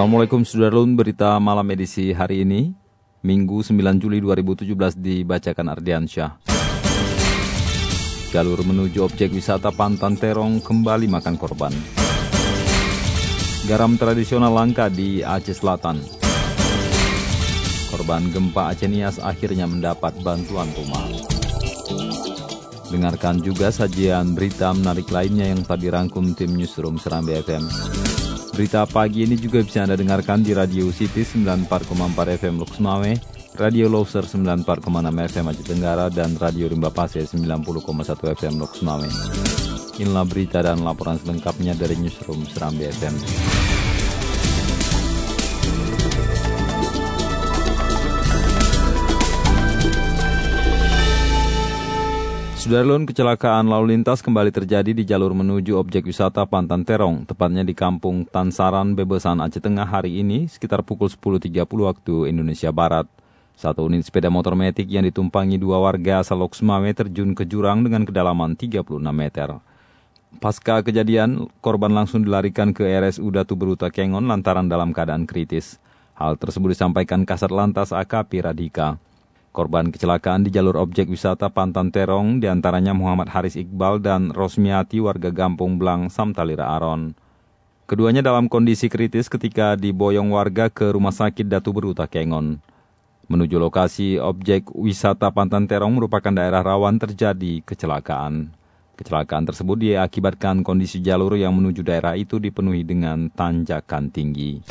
Assalamualaikum Sudarlun, berita malam edisi hari ini, Minggu 9 Juli 2017 dibacakan Ardiansyah. Jalur menuju objek wisata Pantan Terong kembali makan korban. Garam tradisional langka di Aceh Selatan. Korban gempa Aceh Nias akhirnya mendapat bantuan rumah. Dengarkan juga sajian berita menarik lainnya yang tadi rangkum tim Newsroom Serambi FM. Berita pagi ini juga bisa Anda dengarkan di Radio City 94,4 FM Lux Radio Loser 94,6 FM Aceh Tenggara, dan Radio Rimba Pasir 90,1 FM Lux. Inilah berita dan laporan selengkapnya dari Newsroom Serambi FM. Sudarlun, kecelakaan lalu lintas kembali terjadi di jalur menuju objek wisata Pantan Terong, tepatnya di kampung Tansaran, Bebesan, Aceh Tengah hari ini sekitar pukul 10.30 waktu Indonesia Barat. Satu unit sepeda motor metik yang ditumpangi dua warga asal Loksmawe terjun ke jurang dengan kedalaman 36 meter. Pasca kejadian, korban langsung dilarikan ke RSU Datu Beruta Kengon lantaran dalam keadaan kritis. Hal tersebut disampaikan Kasat Lantas AKP Radika. Korban kecelakaan di jalur objek wisata Pantan Terong di antaranya Muhammad Haris Iqbal dan Rosmiati warga Gampung Blang, Samtalira Aron. Keduanya dalam kondisi kritis ketika diboyong warga ke rumah sakit Datu Beruta Kengon. Menuju lokasi objek wisata Pantan Terong merupakan daerah rawan terjadi kecelakaan. Kecelakaan tersebut diakibatkan kondisi jalur yang menuju daerah itu dipenuhi dengan tanjakan tinggi.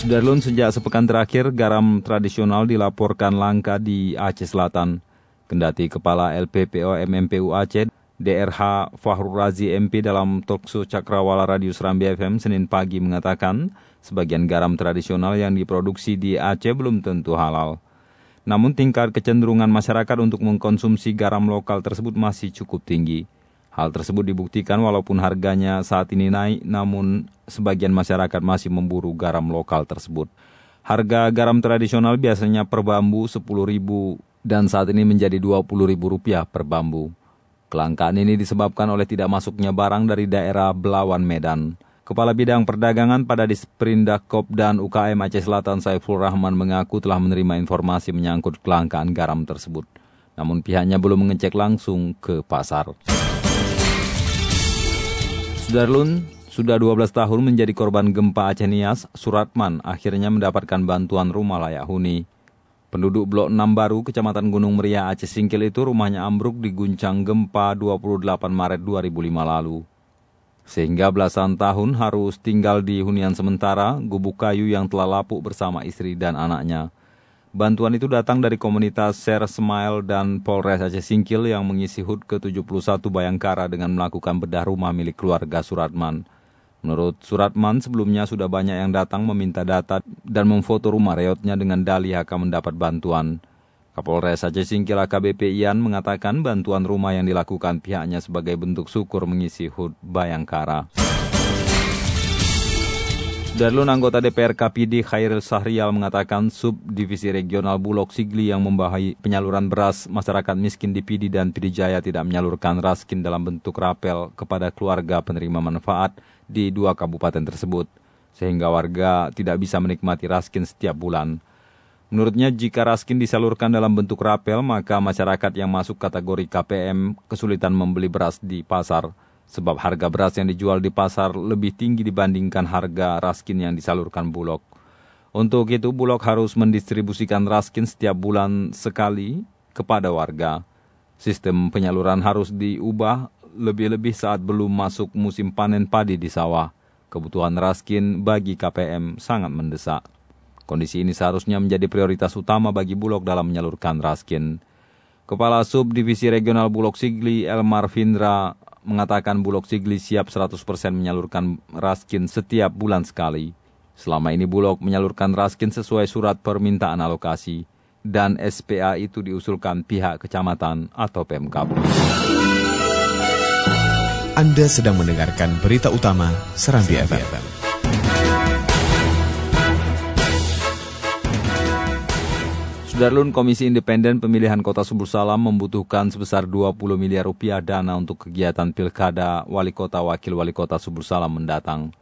Sudarlun sejak sepekan terakhir garam tradisional dilaporkan langka di Aceh Selatan. Kendati Kepala LPPO MMPU Aceh DRH Fahrul Razi MP dalam talkshow Cakrawala Radio Serambi FM Senin pagi mengatakan sebagian garam tradisional yang diproduksi di Aceh belum tentu halal. Namun tingkat kecenderungan masyarakat untuk mengkonsumsi garam lokal tersebut masih cukup tinggi. Hal tersebut dibuktikan walaupun harganya saat ini naik, namun sebagian masyarakat masih memburu garam lokal tersebut. Harga garam tradisional biasanya per bambu Rp10.000 dan saat ini menjadi Rp20.000 per bambu. Kelangkaan ini disebabkan oleh tidak masuknya barang dari daerah Belawan Medan. Kepala Bidang Perdagangan pada Disperindak dan UKM Aceh Selatan Saiful Rahman mengaku telah menerima informasi menyangkut kelangkaan garam tersebut. Namun pihaknya belum mengecek langsung ke pasar. Sudarlun sudah 12 tahun menjadi korban gempa Aceh Nias, Suratman akhirnya mendapatkan bantuan rumah layak huni. Penduduk Blok 6 Baru, Kecamatan Gunung Meriah, Aceh Singkil itu rumahnya ambruk diguncang gempa 28 Maret 2005 lalu. Sehingga belasan tahun harus tinggal di hunian sementara, gubuk kayu yang telah lapuk bersama istri dan anaknya. Bantuan itu datang dari komunitas Share Smile dan Polres Aceh Singkil yang mengisi HUT ke-71 Bayangkara dengan melakukan bedah rumah milik keluarga Suratman. Menurut Suratman, sebelumnya sudah banyak yang datang meminta data dan memfoto rumah reotnya dengan dalih akan mendapat bantuan. Kapolres Aceh Singkil AKBP Ian mengatakan bantuan rumah yang dilakukan pihaknya sebagai bentuk syukur mengisi HUT Bayangkara. Darlun anggota DPR KPD Khairil Sahrial mengatakan subdivisi regional Bulog Sigli yang membahai penyaluran beras masyarakat miskin di Pidi dan Pidi Jaya tidak menyalurkan raskin dalam bentuk rapel kepada keluarga penerima manfaat di dua kabupaten tersebut, sehingga warga tidak bisa menikmati raskin setiap bulan. Menurutnya, jika raskin disalurkan dalam bentuk rapel, maka masyarakat yang masuk kategori KPM kesulitan membeli beras di pasar sebab harga beras yang dijual di pasar lebih tinggi dibandingkan harga raskin yang disalurkan Bulog. Untuk itu, Bulog harus mendistribusikan raskin setiap bulan sekali kepada warga. Sistem penyaluran harus diubah lebih-lebih saat belum masuk musim panen padi di sawah. Kebutuhan raskin bagi KPM sangat mendesak. Kondisi ini seharusnya menjadi prioritas utama bagi Bulog dalam menyalurkan raskin. Kepala Subdivisi Regional Bulog Sigli Elmar Vindra mengatakan Bulog Sigli siap 100% menyalurkan raskin setiap bulan sekali. Selama ini Bulog menyalurkan raskin sesuai surat permintaan alokasi dan SPA itu diusulkan pihak kecamatan atau Pemkab. Anda sedang mendengarkan berita utama Serambi FM. Sudarlun Komisi Independen Pemilihan Kota Subur Salam membutuhkan sebesar 20 miliar rupiah dana untuk kegiatan Pilkada Wali Kota Wakil Wali Kota Subur Salam mendatang.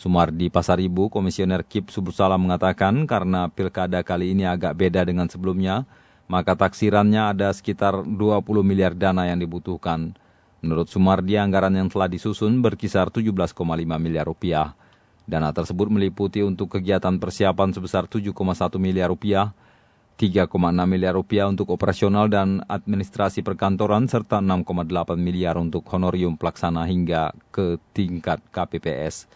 Sumardi Pasaribu, Komisioner KIP Subur Salam mengatakan karena Pilkada kali ini agak beda dengan sebelumnya, maka taksirannya ada sekitar 20 miliar dana yang dibutuhkan. Menurut Sumardi, anggaran yang telah disusun berkisar 17,5 miliar rupiah. Dana tersebut meliputi untuk kegiatan persiapan sebesar 7,1 miliar rupiah, 3,6 miliar rupiah untuk operasional dan administrasi perkantoran serta 6,8 miliar untuk honorium pelaksana hingga ke tingkat KPPS.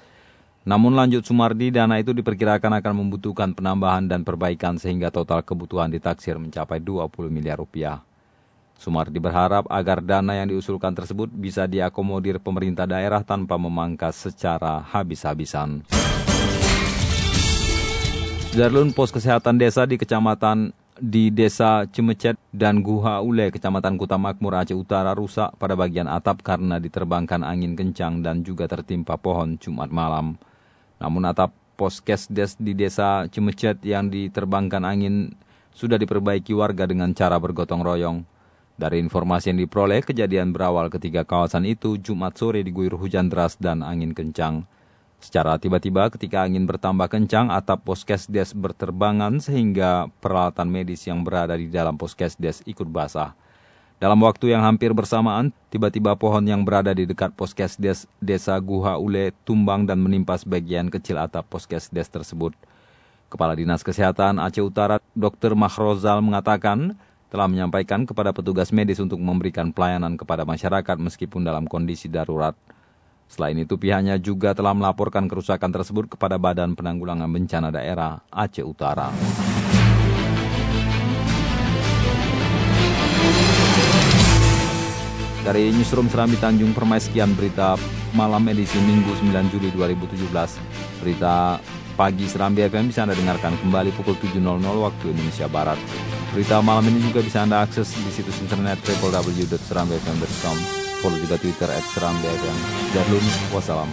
Namun lanjut Sumardi, dana itu diperkirakan akan membutuhkan penambahan dan perbaikan sehingga total kebutuhan ditaksir mencapai 20 miliar rupiah. Sumardi berharap agar dana yang diusulkan tersebut bisa diakomodir pemerintah daerah tanpa memangkas secara habis-habisan. Darlun Pos Kesehatan Desa di Kecamatan di Desa Cemecet dan Guha Ule, Kecamatan Kuta Makmur Aceh Utara rusak pada bagian atap karena diterbangkan angin kencang dan juga tertimpa pohon Jumat malam. Namun atap Poskesdes di Desa Cemecet yang diterbangkan angin sudah diperbaiki warga dengan cara bergotong royong. Dari informasi yang diperoleh, kejadian berawal ketika kawasan itu Jumat sore diguyur hujan deras dan angin kencang. Secara tiba-tiba ketika angin bertambah kencang, atap poskesdes berterbangan sehingga peralatan medis yang berada di dalam poskesdes ikut basah. Dalam waktu yang hampir bersamaan, tiba-tiba pohon yang berada di dekat poskesdes desa Guha Ule tumbang dan menimpa sebagian kecil atap poskesdes tersebut. Kepala Dinas Kesehatan Aceh Utara, Dr. Mahrozal mengatakan, telah menyampaikan kepada petugas medis untuk memberikan pelayanan kepada masyarakat meskipun dalam kondisi darurat. Selain itu pihaknya juga telah melaporkan kerusakan tersebut kepada Badan Penanggulangan Bencana Daerah Aceh Utara. Dari Newsroom Serambi Tanjung Permai sekian berita malam edisi Minggu 9 Juli 2017. Berita pagi Serambi FM bisa Anda dengarkan kembali pukul 7.00 waktu Indonesia Barat. Berita malam ini juga bisa Anda akses di situs internet www.serambifm.com follow juga Twitter at Seram BFM. Darlun, wassalam.